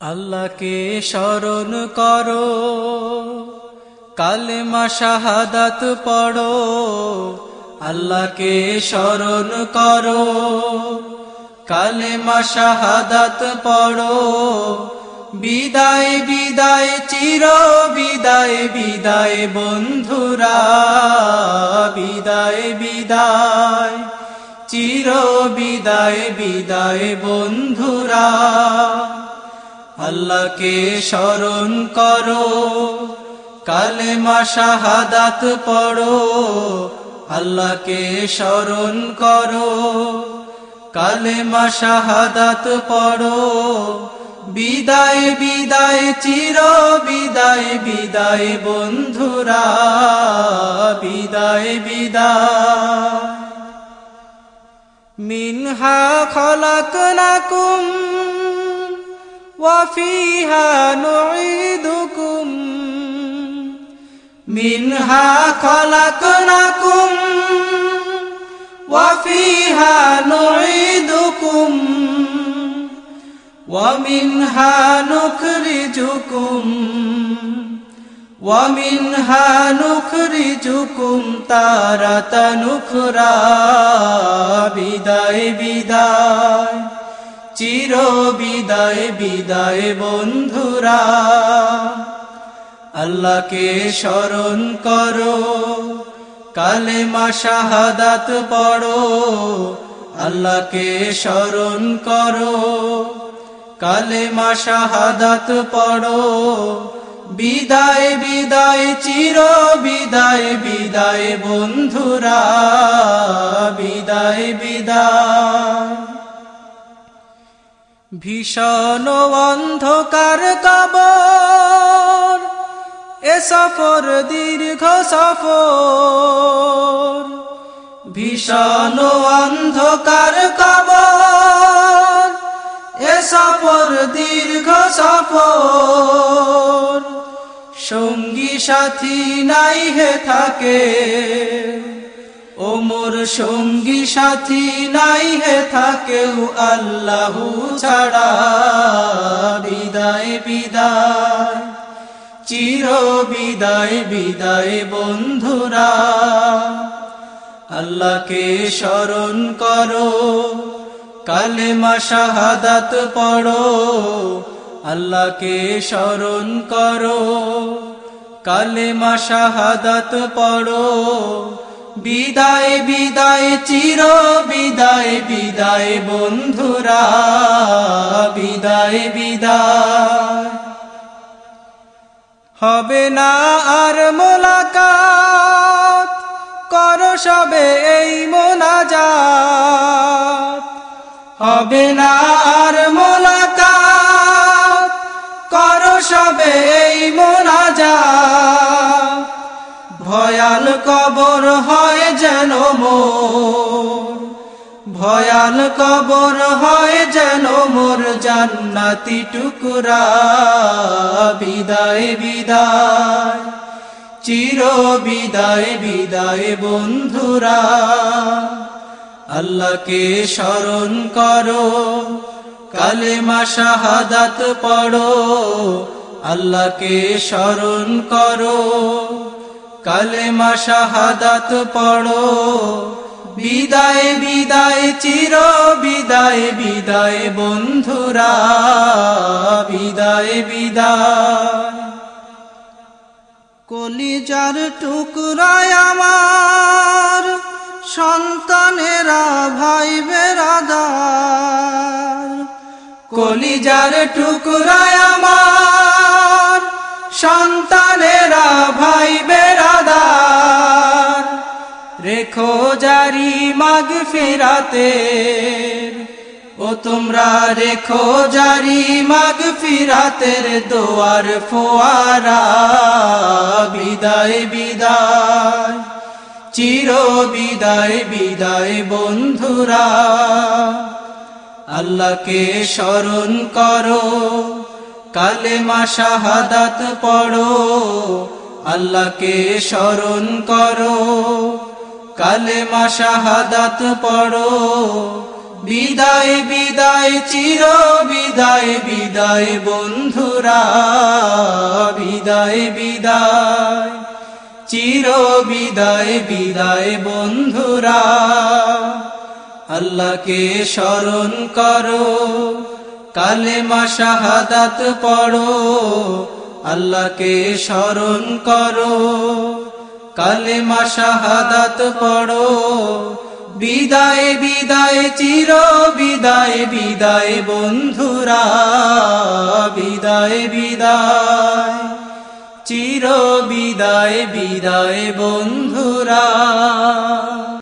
আল্লাহকে স্মরণ করো, কালেমা শাহাদাত পড়ো, আল্লাহকে স্মরণ করো, কালেমা শাহাদাত পড়ো, বিদায় বিদায়, চির বিদায় বিদায় বন্ধুরা, বিদায় বিদায়, চির বিদায় বিদায় বন্ধুরা। আল্লাহকে স্মরণ করো। কালেমা শাহাদাত পড়ো। আল্লাহকে স্মরণ করো। কালেমা শাহাদাত পড়ো। বিদায় বিদায়, চির বিদায় বিদায় বন্ধুরা। বিদায় বিদায়। মিনহা খলাকনাকুম وفيها نعيدكم منها خلقناكم وفيها نعيدكم ومنها نخرجكم ومنها نخرجكم تارة نخرى بداية بداية চির বিদায় বিদায় বন্ধুরা। আল্লাহকে স্মরণ করো, কালেমা শাহাদাত পড়ো। আল্লাহকে স্মরণ করো, কালেমা শাহাদাত পড়ো। বিদায় বিদায়, চির বিদায় বিদায় বন্ধুরা। বিদায় বিদায়। ভীষণ অন্ধকার কবর, এ সফর দীর্ঘ সফর। ভীষণ অন্ধকার কবর, এ সফর দীর্ঘ সফর। সঙ্গী সাথী নাই হে থাকে। ওমর সঙ্গী সাথী নাই হে থাকেও আল্লাহ ছাড়া। বিদায় বিদায়, চির বিদায় বিদায় বন্ধুরা। আল্লাহকে স্মরণ করো, কালেমা শাহাদাত পড়ো। আল্লাহকে স্মরণ করো, কালেমা শাহাদাত পড়ো। বিদায় বিদায়, চির বিদায় বিদায় বন্ধুরা, বিদায় বিদায়। হবে না আর মোলাকাত, কর সবে এই মোনাজাত। হবে না আর মোলাকাত, কর সবে এই মোনাজাত ভয়াল কবর হয় যেন ভয়াল কবর হয় যেন মোর জান্নাতি টুকরা। বিদায় বিদায়, চির বিদায় বিদায় বন্ধুরা। আল্লাহকে স্মরণ করো, কালেমা শাহাদাত পড়ো। আল্লাহকে স্মরণ করো কালেমা শাহাদাত পড়ো। বিদায় বিদায়, চির বিদায় বিদায় বন্ধুরা, বিদায় বিদায়। কলিজার টুকরায় আমার সন্তানেরা ভাই বেরাদার কলিজার টুকরায় আমার সন্তানেরা ভাই বেরাদার রেখো জারি মাগ ফেরাতে ও তোমরা রেখো জারি মাগ ফিরাতের দোয়ার ফোয়ারা। বিদায় বিদায়, চির বিদায় বিদায় বন্ধুরা। আল্লাহকে স্মরণ করো। কালেমা শাহাদাত পড়ো, আল্লাহকে স্মরণ করো। কালেমা শাহাদাত পড়ো, বিদায় বিদায়, চির বিদায় বিদায় বন্ধুরা, বিদায় বিদায়, চির বিদায় বিদায় বন্ধুরা, আল্লাহকে স্মরণ করো। কালেমা শাহাদাত পড়ো, আল্লাহকে স্মরণ করো। কালেমা শাহাদাত পড়ো, বিদায় বিদায়, চির বিদায় বিদায় বন্ধুরা, বিদায় বিদায়। চির বিদায় বিদায় বন্ধুরা।